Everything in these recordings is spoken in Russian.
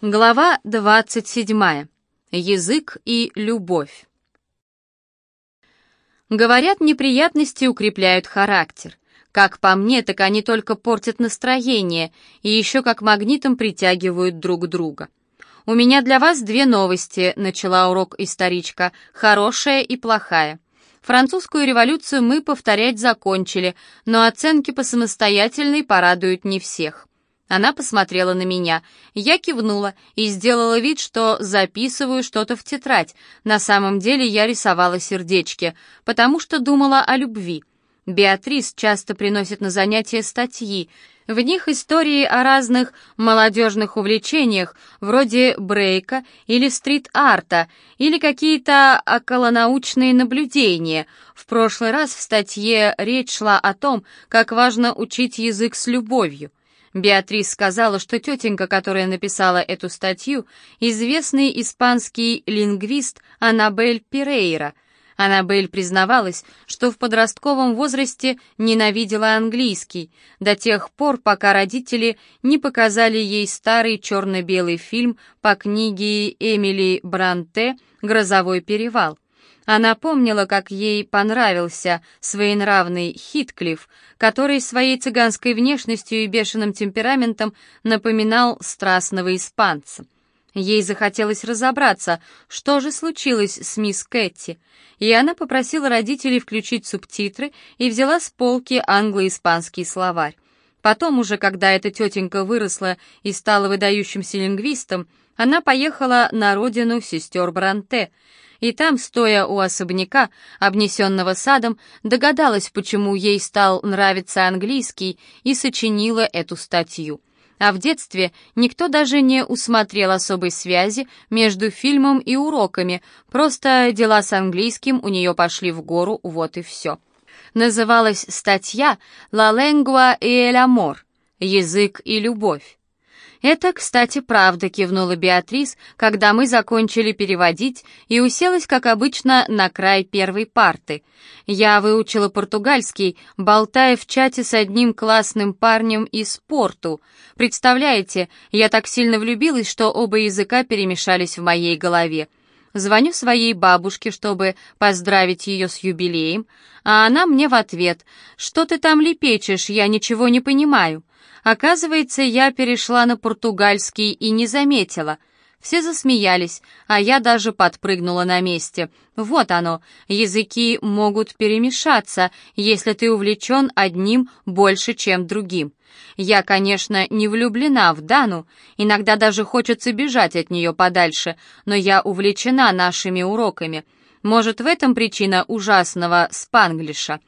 Глава 27. Язык и любовь. Говорят, неприятности укрепляют характер. Как по мне, так они только портят настроение и еще как магнитом притягивают друг друга. «У меня для вас две новости», — начала урок историчка, — «хорошая и плохая». Французскую революцию мы повторять закончили, но оценки по самостоятельной порадуют не всех. Она посмотрела на меня. Я кивнула и сделала вид, что записываю что-то в тетрадь. На самом деле я рисовала сердечки, потому что думала о любви. Беатрис часто приносит на занятия статьи. В них истории о разных молодежных увлечениях, вроде брейка или стрит-арта, или какие-то околонаучные наблюдения. В прошлый раз в статье речь шла о том, как важно учить язык с любовью. Беатрис сказала, что тетенька, которая написала эту статью, известный испанский лингвист Анабель Пирейра. Анабель признавалась, что в подростковом возрасте ненавидела английский, до тех пор, пока родители не показали ей старый черно-белый фильм по книге Эмили Бранте «Грозовой перевал». Она помнила, как ей понравился своенравный Хитклифф, который своей цыганской внешностью и бешеным темпераментом напоминал страстного испанца. Ей захотелось разобраться, что же случилось с мисс Кэти, и она попросила родителей включить субтитры и взяла с полки англо-испанский словарь. Потом уже, когда эта тетенька выросла и стала выдающимся лингвистом, она поехала на родину сестер Бранте — и там, стоя у особняка, обнесенного садом, догадалась, почему ей стал нравиться английский, и сочинила эту статью. А в детстве никто даже не усмотрел особой связи между фильмом и уроками, просто дела с английским у нее пошли в гору, вот и все. Называлась статья «La lengua y el amor» — «Язык и любовь». «Это, кстати, правда», — кивнула Беатрис, когда мы закончили переводить и уселась, как обычно, на край первой парты. Я выучила португальский, болтая в чате с одним классным парнем из Порту. Представляете, я так сильно влюбилась, что оба языка перемешались в моей голове. Звоню своей бабушке, чтобы поздравить ее с юбилеем, а она мне в ответ «Что ты там лепечешь? Я ничего не понимаю». Оказывается, я перешла на португальский и не заметила. Все засмеялись, а я даже подпрыгнула на месте. Вот оно, языки могут перемешаться, если ты увлечен одним больше, чем другим. Я, конечно, не влюблена в Дану, иногда даже хочется бежать от нее подальше, но я увлечена нашими уроками. Может, в этом причина ужасного спанглиша.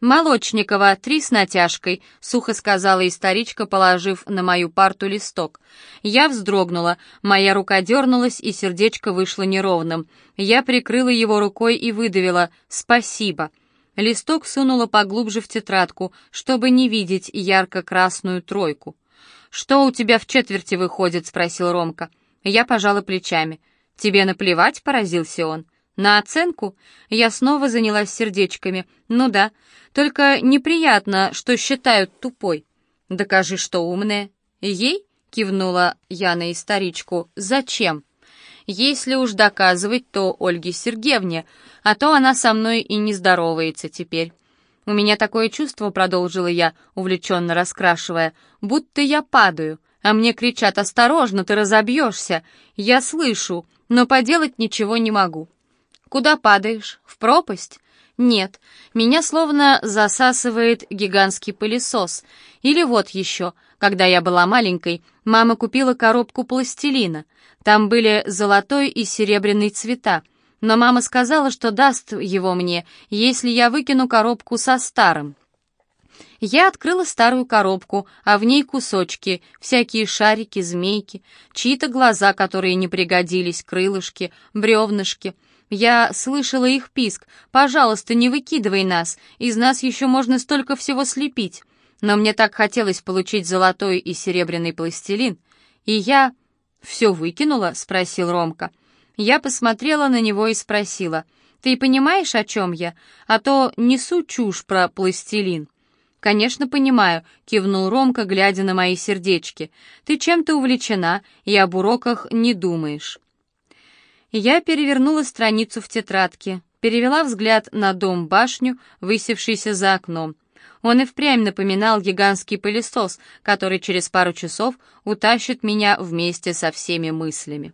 «Молочникова, три с натяжкой», — сухо сказала историчка, положив на мою парту листок. Я вздрогнула, моя рука дернулась, и сердечко вышло неровным. Я прикрыла его рукой и выдавила «Спасибо». Листок сунула поглубже в тетрадку, чтобы не видеть ярко-красную тройку. «Что у тебя в четверти выходит?» — спросил Ромка. Я пожала плечами. «Тебе наплевать?» — поразился он. На оценку я снова занялась сердечками. Ну да, только неприятно, что считают тупой. Докажи, что умная. Ей? Кивнула я на историчку. Зачем? Если уж доказывать, то Ольге Сергеевне, а то она со мной и не здоровается теперь. У меня такое чувство, продолжила я, увлеченно раскрашивая, будто я падаю, а мне кричат «Осторожно, ты разобьешься!» Я слышу, но поделать ничего не могу. Куда падаешь? В пропасть? Нет, меня словно засасывает гигантский пылесос. Или вот еще, когда я была маленькой, мама купила коробку пластилина. Там были золотой и серебряный цвета. Но мама сказала, что даст его мне, если я выкину коробку со старым. Я открыла старую коробку, а в ней кусочки, всякие шарики, змейки, чьи-то глаза, которые не пригодились, крылышки, бревнышки — я слышала их писк. «Пожалуйста, не выкидывай нас. Из нас еще можно столько всего слепить». Но мне так хотелось получить золотой и серебряный пластилин. И я... «Все выкинула?» — спросил Ромка. Я посмотрела на него и спросила. «Ты понимаешь, о чем я? А то несу чушь про пластилин». «Конечно, понимаю», — кивнул Ромка, глядя на мои сердечки. «Ты чем-то увлечена и об уроках не думаешь». Я перевернула страницу в тетрадке, перевела взгляд на дом-башню, высевшийся за окном. Он и впрямь напоминал гигантский пылесос, который через пару часов утащит меня вместе со всеми мыслями.